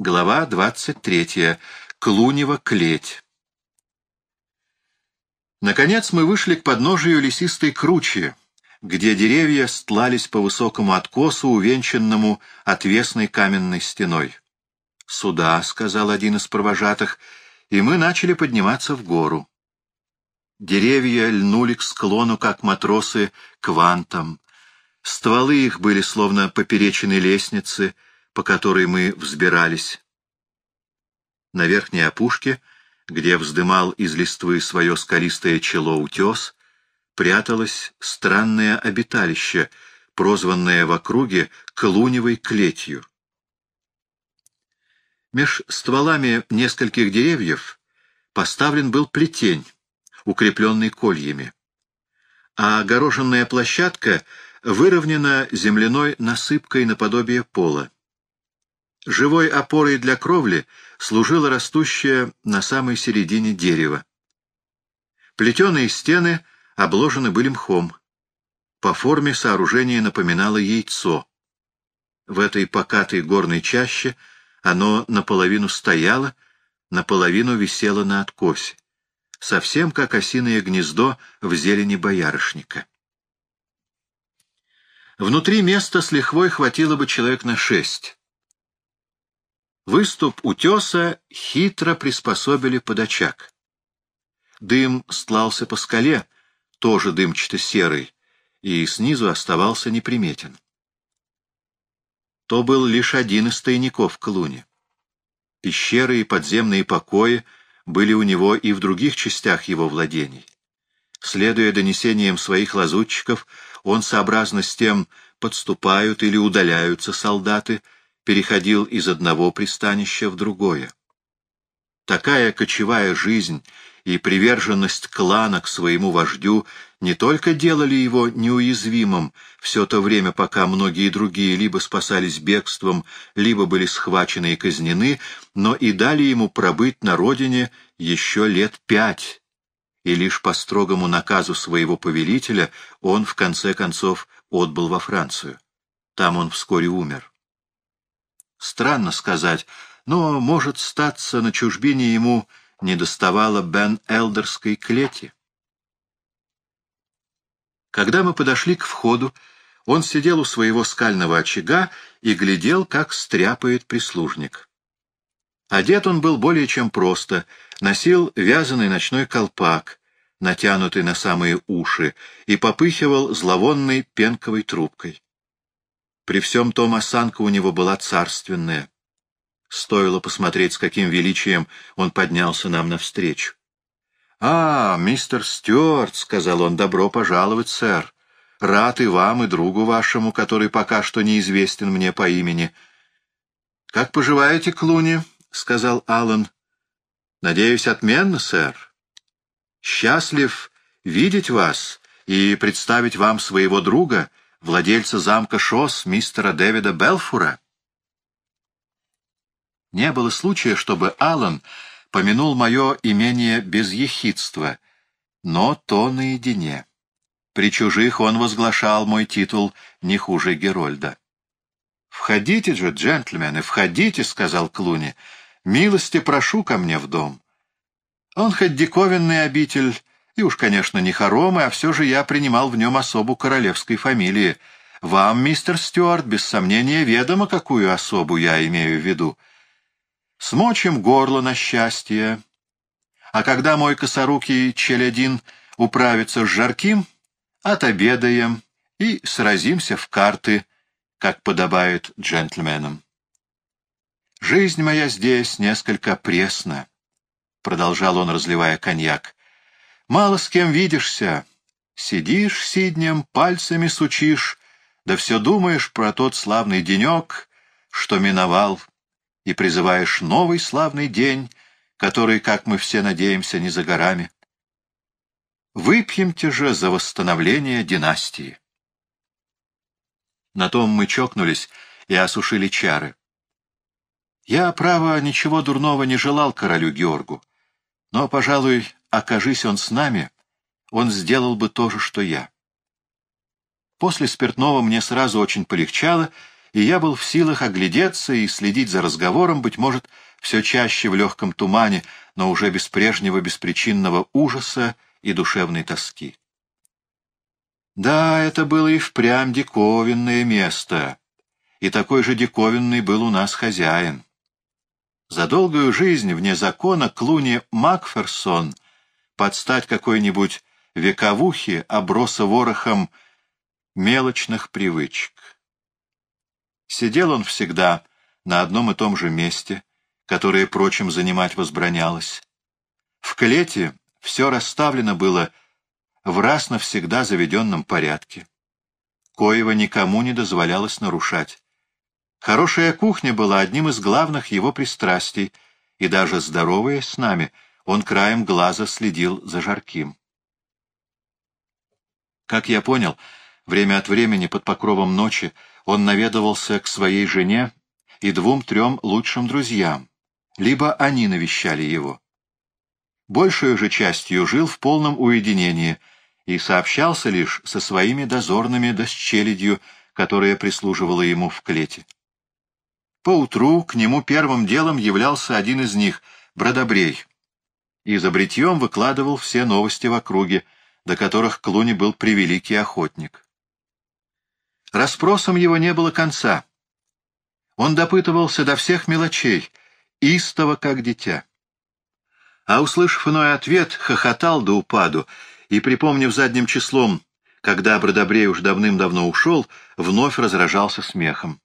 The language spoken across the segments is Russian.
Глава 23. Клунева клеть. Наконец мы вышли к подножию лесистой кручи, где деревья стлались по высокому откосу, увенчанному отвесной каменной стеной. «Сюда», — сказал один из провожатых, и мы начали подниматься в гору. Деревья льнули к склону, как матросы, к вантам. Стволы их были словно поперечины лестницы — по которой мы взбирались. На верхней опушке, где вздымал из листвы свое скалистое чело утес, пряталось странное обиталище, прозванное в округе Клуневой клетью. Меж стволами нескольких деревьев поставлен был плетень, укрепленный кольями, а огороженная площадка выровнена земляной насыпкой наподобие пола. Живой опорой для кровли служило растущее на самой середине дерево. Плетеные стены обложены были мхом. По форме сооружение напоминало яйцо. В этой покатой горной чаще оно наполовину стояло, наполовину висело на откосе, совсем как осиное гнездо в зелени боярышника. Внутри места с лихвой хватило бы человек на шесть. Выступ утеса хитро приспособили под очаг. Дым стлался по скале, тоже дымчато-серый, и снизу оставался неприметен. То был лишь один из тайников к луне. Пещеры и подземные покои были у него и в других частях его владений. Следуя донесениям своих лазутчиков, он, сообразно с тем, подступают или удаляются солдаты, переходил из одного пристанища в другое. Такая кочевая жизнь и приверженность клана к своему вождю не только делали его неуязвимым все то время, пока многие другие либо спасались бегством, либо были схвачены и казнены, но и дали ему пробыть на родине еще лет пять, и лишь по строгому наказу своего повелителя он, в конце концов, отбыл во Францию. Там он вскоре умер. Странно сказать, но, может, статься на чужбине ему не доставало Бен-Элдерской клети. Когда мы подошли к входу, он сидел у своего скального очага и глядел, как стряпает прислужник. Одет он был более чем просто, носил вязаный ночной колпак, натянутый на самые уши, и попыхивал зловонной пенковой трубкой. При всем том осанка у него была царственная. Стоило посмотреть, с каким величием он поднялся нам навстречу. — А, мистер Стюарт, — сказал он, — добро пожаловать, сэр. Рад и вам, и другу вашему, который пока что неизвестен мне по имени. — Как поживаете, Клуни? — сказал Аллан. — Надеюсь, отменно, сэр. Счастлив видеть вас и представить вам своего друга — владельца замка Шос, мистера Дэвида Белфура? Не было случая, чтобы Аллан помянул мое имение без ехидства, но то наедине. При чужих он возглашал мой титул не хуже Герольда. «Входите же, джентльмены, входите», — сказал Клуни. «Милости прошу ко мне в дом». Он хоть диковинный обитель, и уж, конечно, не хоромы, а все же я принимал в нем особу королевской фамилии. Вам, мистер Стюарт, без сомнения ведомо, какую особу я имею в виду. Смочим горло на счастье. А когда мой косорукий челядин управится с жарким, отобедаем и сразимся в карты, как подобает джентльменам. Жизнь моя здесь несколько пресна, — продолжал он, разливая коньяк. Мало с кем видишься. Сидишь сиднем, пальцами сучишь, да все думаешь про тот славный денек, что миновал, и призываешь новый славный день, который, как мы все надеемся, не за горами. Выпьемте же за восстановление династии. На том мы чокнулись и осушили чары. Я, право, ничего дурного не желал королю Георгу, но, пожалуй, окажись он с нами, он сделал бы то же, что я. После спиртного мне сразу очень полегчало, и я был в силах оглядеться и следить за разговором, быть может, все чаще в легком тумане, но уже без прежнего беспричинного ужаса и душевной тоски. Да, это было и впрямь диковинное место, и такой же диковинный был у нас хозяин. За долгую жизнь вне закона Клуни Макферсон под стать какой-нибудь вековухе оброса ворохом мелочных привычек. Сидел он всегда на одном и том же месте, которое, прочим, занимать возбранялось. В клете все расставлено было в раз навсегда заведенном порядке. Коего никому не дозволялось нарушать. Хорошая кухня была одним из главных его пристрастий, и даже здоровая с нами, он краем глаза следил за жарким. Как я понял, время от времени под покровом ночи он наведывался к своей жене и двум-трем лучшим друзьям, либо они навещали его. Большую же частью жил в полном уединении и сообщался лишь со своими дозорными да с челядью, которая прислуживала ему в клете. Поутру к нему первым делом являлся один из них, Бродобрей, и за выкладывал все новости в округе, до которых Клуни был превеликий охотник. Распросом его не было конца. Он допытывался до всех мелочей, истово, как дитя. А, услышав иной ответ, хохотал до упаду, и, припомнив задним числом, когда Бродобрей уж давным-давно ушел, вновь разражался смехом.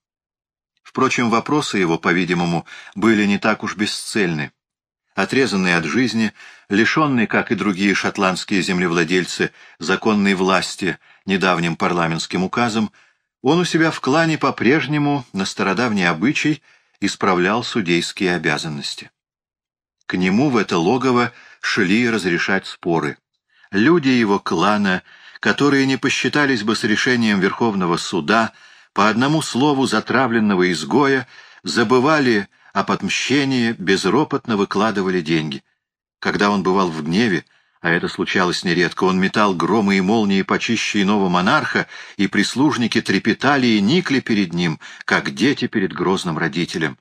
Впрочем, вопросы его, по-видимому, были не так уж бесцельны. Отрезанный от жизни, лишенный, как и другие шотландские землевладельцы, законной власти недавним парламентским указом, он у себя в клане по-прежнему, на стародавний обычай, исправлял судейские обязанности. К нему в это логово шли разрешать споры. Люди его клана, которые не посчитались бы с решением Верховного суда, по одному слову затравленного изгоя, забывали об отмщении, безропотно выкладывали деньги. Когда он бывал в гневе, а это случалось нередко, он метал громы и молнии почище иного монарха, и прислужники трепетали и никли перед ним, как дети перед грозным родителем.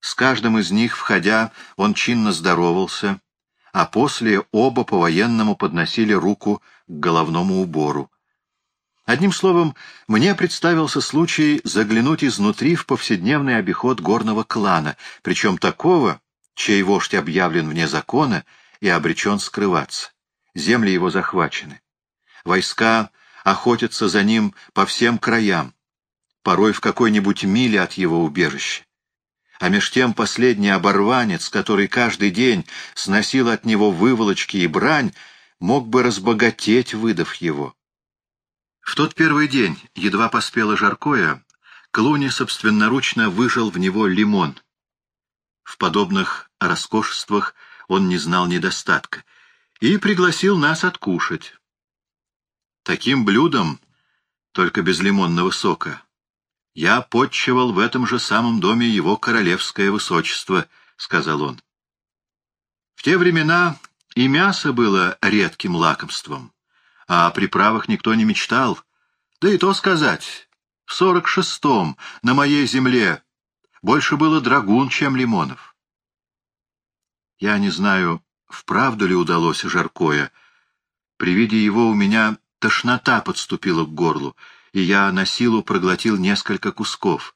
С каждым из них, входя, он чинно здоровался, а после оба по-военному подносили руку к головному убору. Одним словом, мне представился случай заглянуть изнутри в повседневный обиход горного клана, причем такого, чей вождь объявлен вне закона, и обречен скрываться. Земли его захвачены. Войска охотятся за ним по всем краям, порой в какой-нибудь миле от его убежища. А меж тем последний оборванец, который каждый день сносил от него выволочки и брань, мог бы разбогатеть, выдав его. В тот первый день, едва поспело жаркое, Клуни собственноручно выжил в него лимон. В подобных роскошествах он не знал недостатка, и пригласил нас откушать. Таким блюдом, только без лимонного сока, я подчевал в этом же самом доме его королевское высочество, — сказал он. В те времена и мясо было редким лакомством, о приправах никто не мечтал. Да и то сказать, в сорок шестом на моей земле больше было драгун, чем лимонов. Я не знаю, вправду ли удалось жаркое. При виде его у меня тошнота подступила к горлу, и я на силу проглотил несколько кусков.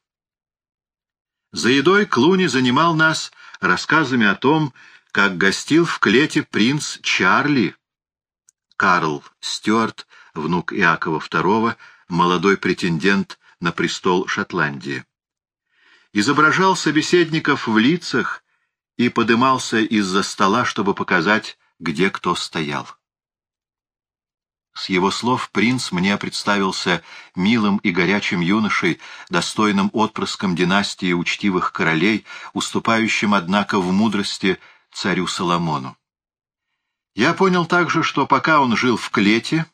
За едой Клуни занимал нас рассказами о том, как гостил в клете принц Чарли. Карл Стюарт, внук Иакова II, молодой претендент на престол Шотландии. Изображал собеседников в лицах, и подымался из-за стола, чтобы показать, где кто стоял. С его слов принц мне представился милым и горячим юношей, достойным отпрыском династии учтивых королей, уступающим, однако, в мудрости царю Соломону. Я понял также, что пока он жил в клете,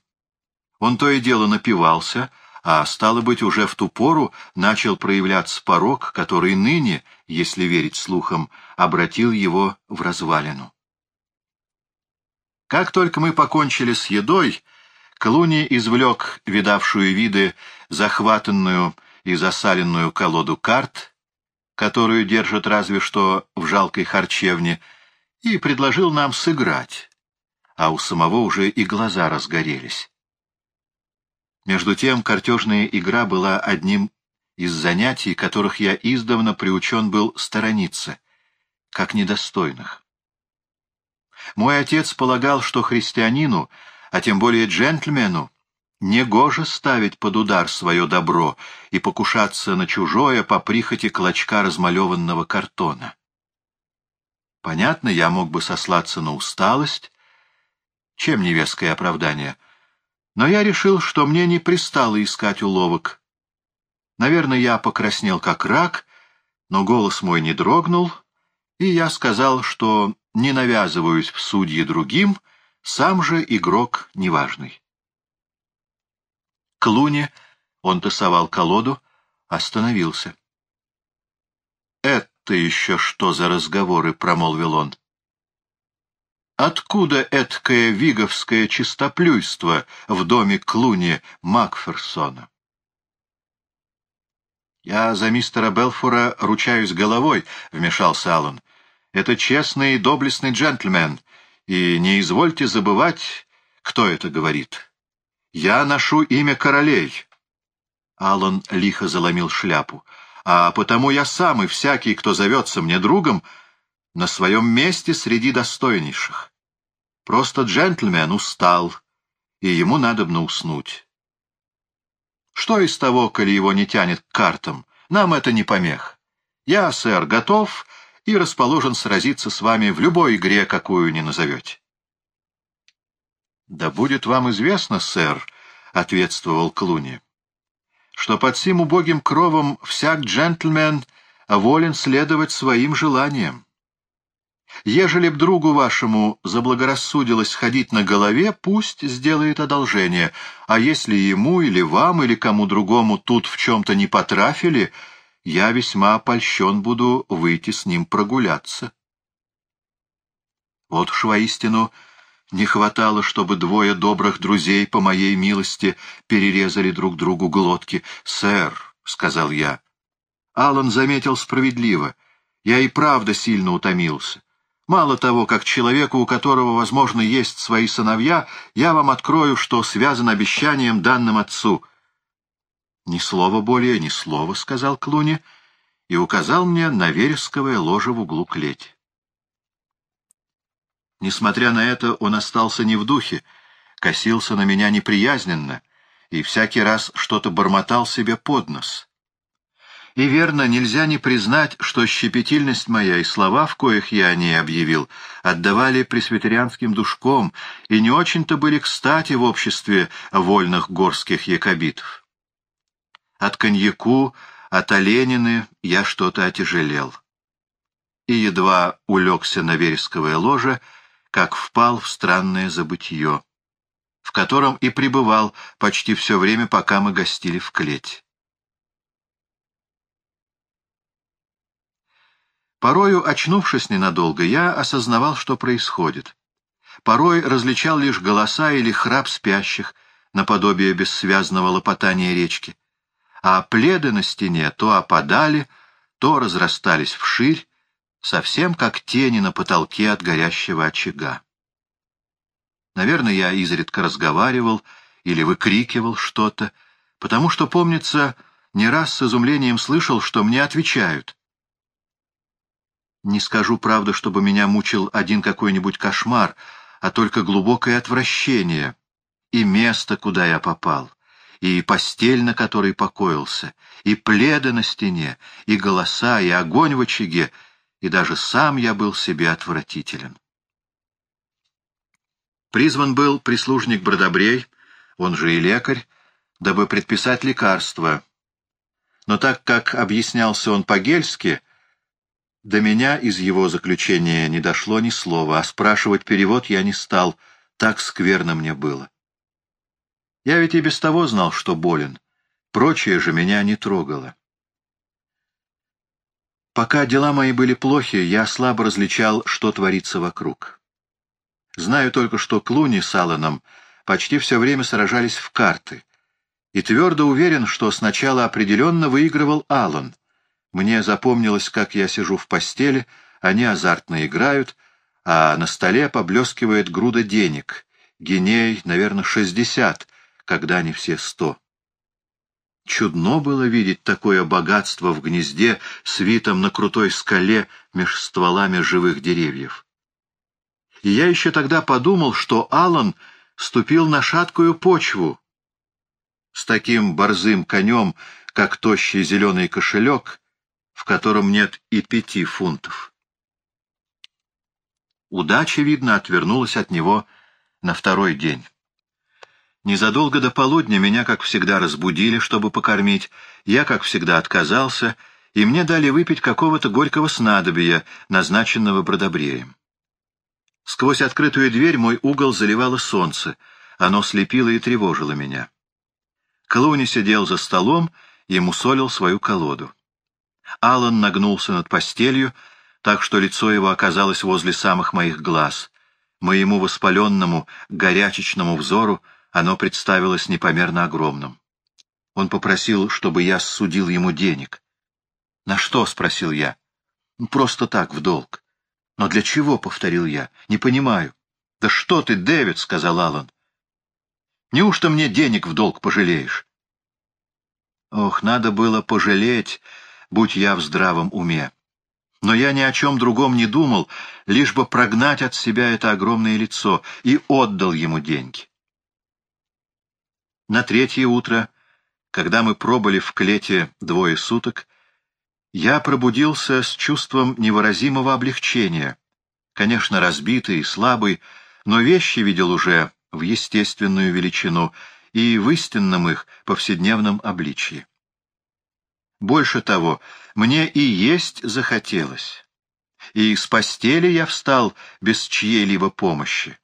он то и дело напивался, а, стало быть, уже в ту пору начал проявляться порог, который ныне, если верить слухам, обратил его в развалину. Как только мы покончили с едой, Клуни извлек видавшую виды захватанную и засаленную колоду карт, которую держат разве что в жалкой харчевне, и предложил нам сыграть, а у самого уже и глаза разгорелись. Между тем, картежная игра была одним из занятий, которых я издавна приучен был сторониться, как недостойных. Мой отец полагал, что христианину, а тем более джентльмену, негоже ставить под удар свое добро и покушаться на чужое по прихоти клочка размалеванного картона. Понятно, я мог бы сослаться на усталость, чем невеское оправдание, но я решил, что мне не пристало искать уловок. Наверное, я покраснел как рак, но голос мой не дрогнул, и я сказал, что не навязываюсь в судьи другим, сам же игрок неважный. К луне он тасовал колоду, остановился. «Это еще что за разговоры?» — промолвил он. «Откуда эткое виговское чистоплюйство в доме Клуни Макферсона?» «Я за мистера Белфора ручаюсь головой», — вмешался Аллан. «Это честный и доблестный джентльмен, и не извольте забывать, кто это говорит. Я ношу имя королей». Аллан лихо заломил шляпу. «А потому я сам и всякий, кто зовется мне другом, на своем месте среди достойнейших. Просто джентльмен устал, и ему надобно уснуть. Что из того, коли его не тянет к картам? Нам это не помех. Я, сэр, готов и расположен сразиться с вами в любой игре, какую не назовете. — Да будет вам известно, сэр, — ответствовал Клуни, — что под сим убогим кровом всяк джентльмен волен следовать своим желаниям. Ежели б другу вашему заблагорассудилось ходить на голове, пусть сделает одолжение, а если ему или вам или кому другому тут в чем-то не потрафили, я весьма опольщен буду выйти с ним прогуляться. Вот уж воистину не хватало, чтобы двое добрых друзей по моей милости перерезали друг другу глотки. «Сэр», — сказал я, — Алан заметил справедливо, я и правда сильно утомился. Мало того, как человеку, у которого, возможно, есть свои сыновья, я вам открою, что связан обещанием данным отцу. — Ни слова более, ни слова, — сказал Клуни, и указал мне на вересковое ложе в углу клеть. Несмотря на это, он остался не в духе, косился на меня неприязненно и всякий раз что-то бормотал себе под нос. И верно, нельзя не признать, что щепетильность моя и слова, в коих я о ней объявил, отдавали пресвитерианским душком и не очень-то были кстати в обществе вольных горских якобитов. От коньяку, от оленины я что-то отяжелел. И едва улегся на вересковое ложе, как впал в странное забытье, в котором и пребывал почти все время, пока мы гостили в клеть. Порою, очнувшись ненадолго, я осознавал, что происходит. Порой различал лишь голоса или храп спящих, наподобие бессвязного лопотания речки. А пледы на стене то опадали, то разрастались вширь, совсем как тени на потолке от горящего очага. Наверное, я изредка разговаривал или выкрикивал что-то, потому что, помнится, не раз с изумлением слышал, что мне отвечают. Не скажу, правда, чтобы меня мучил один какой-нибудь кошмар, а только глубокое отвращение и место, куда я попал, и постель, на которой покоился, и пледы на стене, и голоса, и огонь в очаге — и даже сам я был себе отвратителен. Призван был прислужник Бродобрей, он же и лекарь, дабы предписать лекарства. Но так как объяснялся он по-гельски, до меня из его заключения не дошло ни слова, а спрашивать перевод я не стал, так скверно мне было. Я ведь и без того знал, что болен, прочее же меня не трогало. Пока дела мои были плохи, я слабо различал, что творится вокруг. Знаю только, что Клуни с Алланом почти все время сражались в карты, и твердо уверен, что сначала определенно выигрывал Аллан. Мне запомнилось, как я сижу в постели, они азартно играют, а на столе поблескивает груда денег. Геней, наверное, шестьдесят, когда не все сто. Чудно было видеть такое богатство в гнезде, свитом на крутой скале меж стволами живых деревьев. И я еще тогда подумал, что Алан ступил на шаткую почву. С таким борзым конем, как тощий зеленый кошелек, в котором нет и пяти фунтов. Удача, видно, отвернулась от него на второй день. Незадолго до полудня меня, как всегда, разбудили, чтобы покормить. Я, как всегда, отказался, и мне дали выпить какого-то горького снадобья, назначенного бродобреем. Сквозь открытую дверь мой угол заливало солнце. Оно слепило и тревожило меня. Клуни сидел за столом и мусолил свою колоду. Алан нагнулся над постелью, так что лицо его оказалось возле самых моих глаз. Моему воспаленному, горячечному взору оно представилось непомерно огромным. Он попросил, чтобы я судил ему денег. «На что?» — спросил я. «Просто так, в долг». «Но для чего?» — повторил я. «Не понимаю». «Да что ты, Дэвид!» — сказал Аллан. «Неужто мне денег в долг пожалеешь?» Ох, надо было пожалеть, будь я в здравом уме. Но я ни о чем другом не думал, лишь бы прогнать от себя это огромное лицо, и отдал ему деньги. На третье утро, когда мы пробыли в клете двое суток, я пробудился с чувством невыразимого облегчения. Конечно, разбитый и слабый, но вещи видел уже в естественную величину и в истинном их повседневном обличье. Больше того, мне и есть захотелось. И с постели я встал без чьей-либо помощи.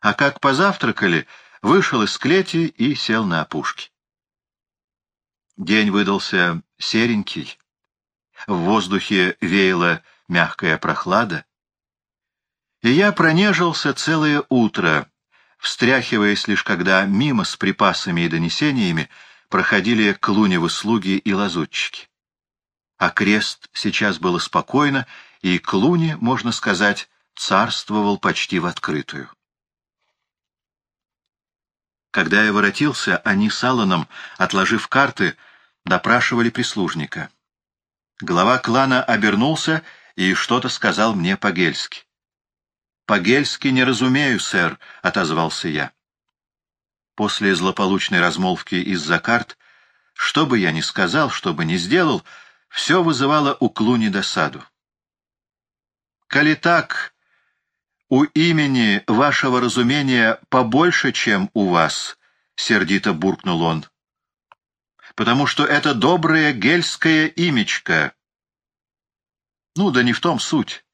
А как позавтракали — вышел из клети и сел на опушке. День выдался серенький, в воздухе веяла мягкая прохлада, и я пронежился целое утро, встряхиваясь лишь когда мимо с припасами и донесениями проходили клуневы слуги и лазутчики. А крест сейчас было спокойно, и Клуни, можно сказать, царствовал почти в открытую. Когда я воротился, они с Алланом, отложив карты, допрашивали прислужника. Глава клана обернулся и что-то сказал мне по-гельски. «По-гельски не разумею, сэр», — отозвался я. После злополучной размолвки из-за карт, что бы я ни сказал, что бы ни сделал, все вызывало у Клуни досаду. «Коли так, у имени вашего разумения побольше, чем у вас, — сердито буркнул он. Потому что это доброе гельское имечко. Ну, да не в том суть.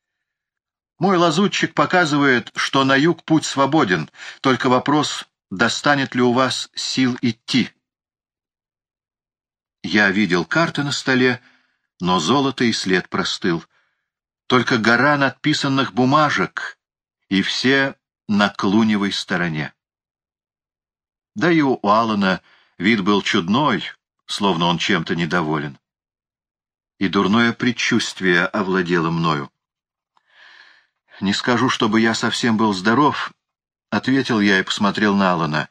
Мой лазутчик показывает, что на юг путь свободен, только вопрос, достанет ли у вас сил идти. Я видел карты на столе, но золото и след простыл. Только гора надписанных бумажек и все на клуневой стороне. Да и у Алана вид был чудной, словно он чем-то недоволен. И дурное предчувствие овладело мною. «Не скажу, чтобы я совсем был здоров», — ответил я и посмотрел на Алана.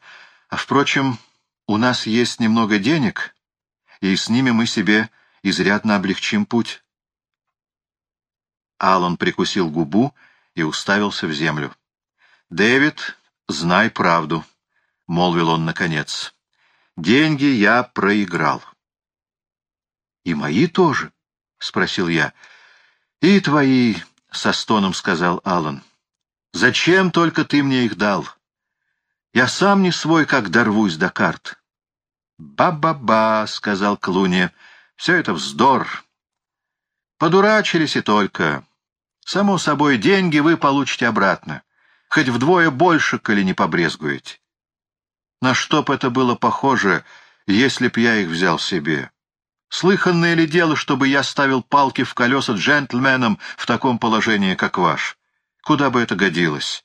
«А, впрочем, у нас есть немного денег, и с ними мы себе изрядно облегчим путь». Алан прикусил губу и уставился в землю. «Дэвид, знай правду», — молвил он наконец. «Деньги я проиграл». «И мои тоже?» — спросил я. «И твои», — со стоном сказал Аллан. «Зачем только ты мне их дал? Я сам не свой, как дорвусь до карт». «Ба-ба-ба», — сказал Клуни, — «все это вздор. Подурачились и только. Само собой, деньги вы получите обратно, хоть вдвое больше, коли не побрезгуете. На что б это было похоже, если б я их взял себе? Слыханное ли дело, чтобы я ставил палки в колеса джентльменам в таком положении, как ваш? Куда бы это годилось?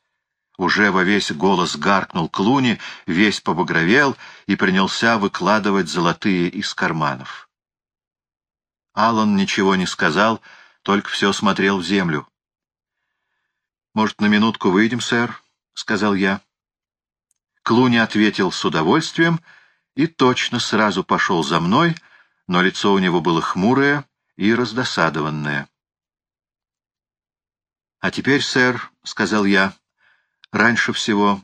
Уже во весь голос гаркнул Клуни, весь побагровел и принялся выкладывать золотые из карманов. Алан ничего не сказал, только все смотрел в землю. «Может, на минутку выйдем, сэр?» — сказал я. Клуни ответил с удовольствием и точно сразу пошел за мной, но лицо у него было хмурое и раздосадованное. «А теперь, сэр», — сказал я, — «раньше всего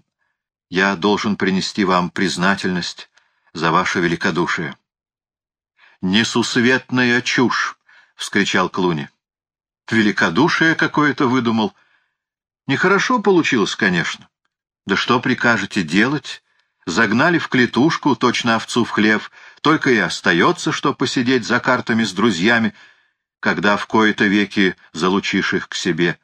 я должен принести вам признательность за ваше великодушие». «Несусветная чушь!» — вскричал Клуни. «Великодушие какое-то выдумал. Нехорошо получилось, конечно. Да что прикажете делать? Загнали в клетушку, точно овцу в хлев, только и остается, что посидеть за картами с друзьями, когда в кои-то веки залучишь их к себе.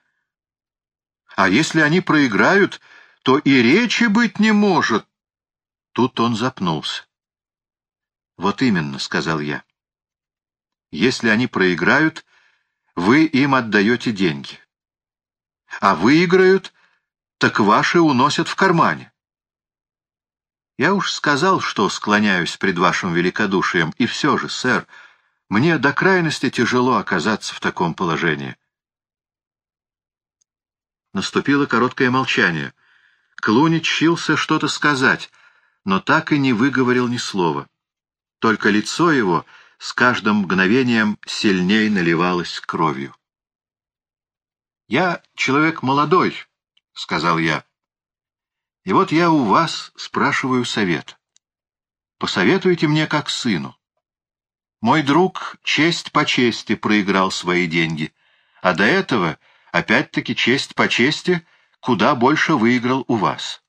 А если они проиграют, то и речи быть не может. Тут он запнулся. «Вот именно», — сказал я. «Если они проиграют, вы им отдаете деньги. А выиграют, так ваши уносят в кармане. Я уж сказал, что склоняюсь пред вашим великодушием, и все же, сэр, мне до крайности тяжело оказаться в таком положении. Наступило короткое молчание. Клуни чился что-то сказать, но так и не выговорил ни слова. Только лицо его с каждым мгновением сильней наливалось кровью. «Я человек молодой», — сказал я. «И вот я у вас спрашиваю совет. Посоветуйте мне как сыну. Мой друг честь по чести проиграл свои деньги, а до этого опять-таки честь по чести, куда больше выиграл у вас.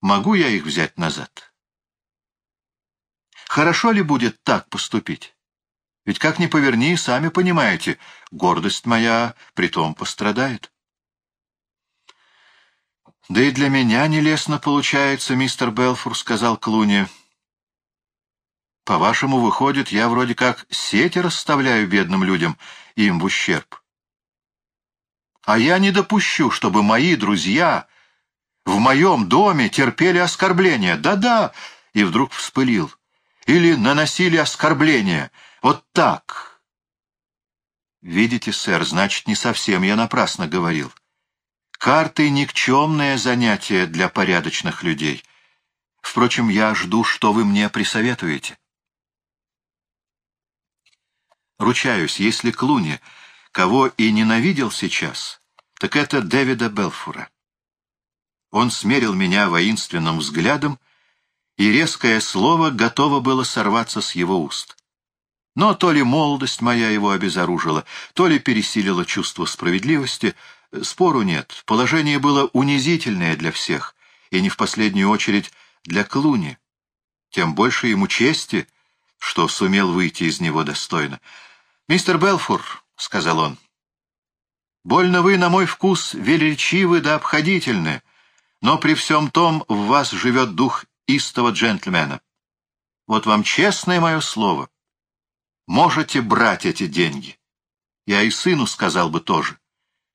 Могу я их взять назад? Хорошо ли будет так поступить? Ведь как ни поверни, сами понимаете, гордость моя притом пострадает. «Да и для меня нелестно получается, мистер Белфур», — сказал Клуни. По-вашему, выходит, я вроде как сети расставляю бедным людям, им в ущерб. А я не допущу, чтобы мои друзья в моем доме терпели оскорбления. Да-да, и вдруг вспылил. Или наносили оскорбления. Вот так. Видите, сэр, значит, не совсем я напрасно говорил. Карты — никчемное занятие для порядочных людей. Впрочем, я жду, что вы мне присоветуете. Ручаюсь, если Клуни кого и ненавидел сейчас, так это Дэвида Белфура. Он смерил меня воинственным взглядом, и резкое слово готово было сорваться с его уст. Но то ли молодость моя его обезоружила, то ли пересилила чувство справедливости, спору нет, положение было унизительное для всех, и не в последнюю очередь для Клуни. Тем больше ему чести, что сумел выйти из него достойно. «Мистер Белфур», — сказал он, — «больно вы, на мой вкус, величивы да обходительны, но при всем том в вас живет дух истого джентльмена. Вот вам честное мое слово. Можете брать эти деньги. Я и сыну сказал бы тоже.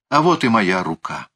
А вот и моя рука».